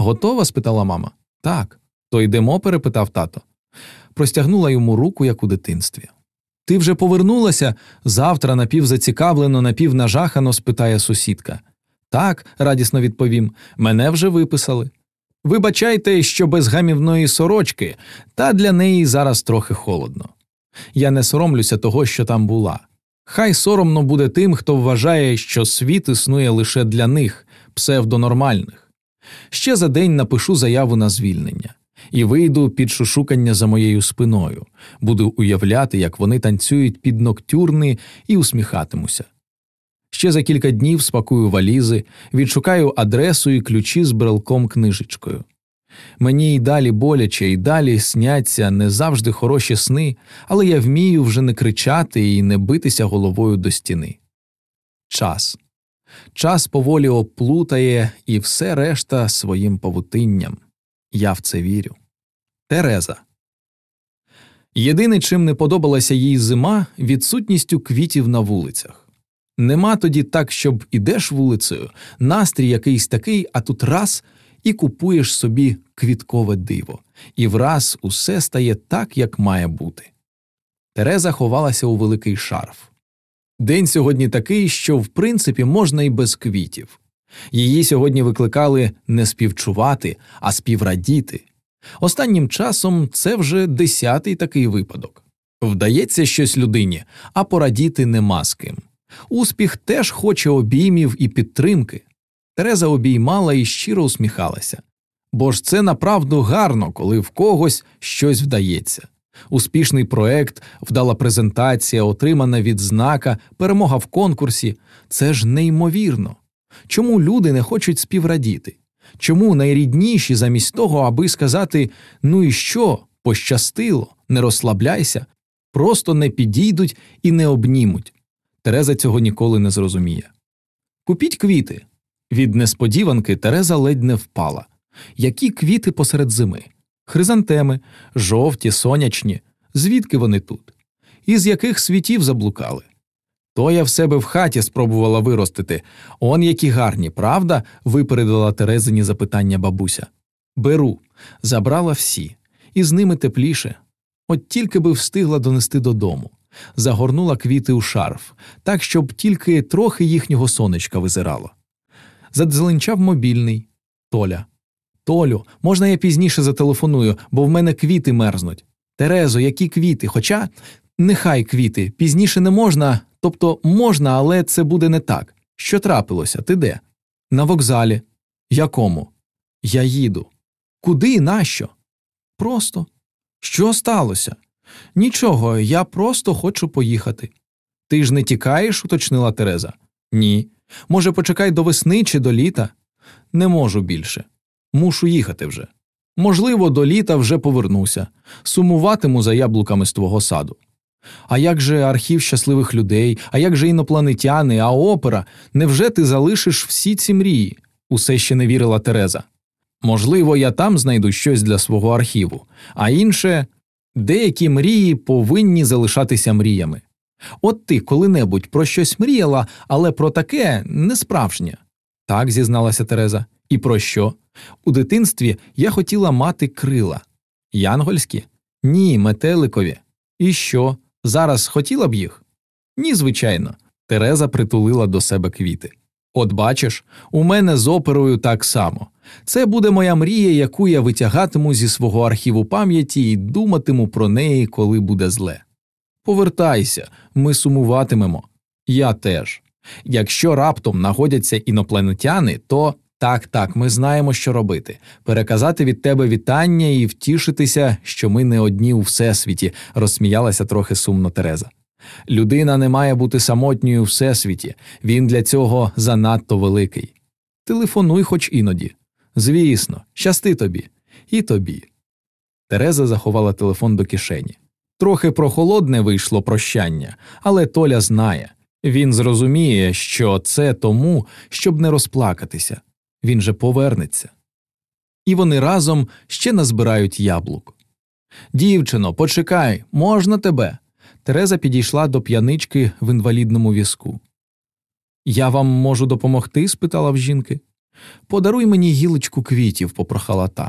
Готова? спитала мама. Так. То йдемо? перепитав тато. Простягнула йому руку, як у дитинстві. Ти вже повернулася? завтра напівзацікавлено, напівнажахано спитає сусідка. Так, радісно відповім, мене вже виписали. Вибачайте, що без гамівної сорочки, та для неї зараз трохи холодно. Я не соромлюся того, що там була. Хай соромно буде тим, хто вважає, що світ існує лише для них, псевдонормальних. Ще за день напишу заяву на звільнення і вийду під шушукання за моєю спиною, буду уявляти, як вони танцюють під ноктюрни і усміхатимуся. Ще за кілька днів спакую валізи, відшукаю адресу і ключі з брелком книжечкою. Мені й далі боляче, і далі сняться не завжди хороші сни, але я вмію вже не кричати і не битися головою до стіни. Час. Час поволі оплутає і все решта своїм павутинням. Я в це вірю. Тереза. Єдине, чим не подобалася їй зима, відсутністю квітів на вулицях. Нема тоді так, щоб ідеш вулицею, настрій якийсь такий, а тут раз і купуєш собі квіткове диво, і враз усе стає так, як має бути. Тереза ховалася у великий шарф. День сьогодні такий, що в принципі можна і без квітів. Її сьогодні викликали не співчувати, а співрадіти. Останнім часом це вже десятий такий випадок. Вдається щось людині, а порадіти нема з ким. Успіх теж хоче обіймів і підтримки. Тереза обіймала і щиро усміхалася. Бо ж це направду гарно, коли в когось щось вдається. Успішний проект, вдала презентація, отримана відзнака, перемога в конкурсі це ж неймовірно. Чому люди не хочуть співрадіти? Чому найрідніші, замість того, аби сказати ну і що, пощастило, не розслабляйся, просто не підійдуть і не обнімуть. Тереза цього ніколи не зрозуміє. Купіть квіти. Від несподіванки Тереза ледь не впала. Які квіти посеред зими? Хризантеми, жовті, сонячні. Звідки вони тут? Із яких світів заблукали? То я в себе в хаті спробувала виростити. Он які гарні, правда? випередила Терезині запитання бабуся. Беру, забрала всі, і з ними тепліше. От тільки би встигла донести додому. Загорнула квіти у шарф, так, щоб тільки трохи їхнього сонечка визирало. Задзеленчав мобільний Толя. Толю, можна я пізніше зателефоную, бо в мене квіти мерзнуть. Терезо, які квіти? Хоча нехай квіти, пізніше не можна, тобто можна, але це буде не так. Що трапилося? Ти де? На вокзалі. Якому? Я їду. Куди нащо? Просто. Що сталося? Нічого, я просто хочу поїхати. Ти ж не тікаєш, уточнила Тереза. Ні. Може, почекай до весни чи до літа? Не можу більше. Мушу їхати вже. Можливо, до літа вже повернуся, сумуватиму за яблуками з твого саду. А як же архів щасливих людей, а як же інопланетяни, а опера? Невже ти залишиш всі ці мрії? Усе ще не вірила Тереза. Можливо, я там знайду щось для свого архіву, а інше деякі мрії повинні залишатися мріями. От ти коли-небудь про щось мріяла, але про таке не справжнє. Так, зізналася Тереза. І про що? У дитинстві я хотіла мати крила. Янгольські? Ні, метеликові. І що? Зараз хотіла б їх? Ні, звичайно. Тереза притулила до себе квіти. От бачиш, у мене з оперою так само. Це буде моя мрія, яку я витягатиму зі свого архіву пам'яті і думатиму про неї, коли буде зле. Повертайся, ми сумуватимемо. Я теж. Якщо раптом нагодяться інопланетяни, то так, так, ми знаємо, що робити переказати від тебе вітання і втішитися, що ми не одні у всесвіті, розсміялася трохи сумно Тереза. Людина не має бути самотньою у всесвіті, він для цього занадто великий. Телефонуй хоч іноді. Звісно, щасти тобі, і тобі. Тереза заховала телефон до кишені. Трохи прохолодне вийшло прощання, але Толя знає він зрозуміє, що це тому, щоб не розплакатися він же повернеться. І вони разом ще назбирають яблук. Дівчино, почекай, можна тебе. Тереза підійшла до п'янички в інвалідному візку. Я вам можу допомогти? спитала в жінки. Подаруй мені гілочку квітів, попрохала та.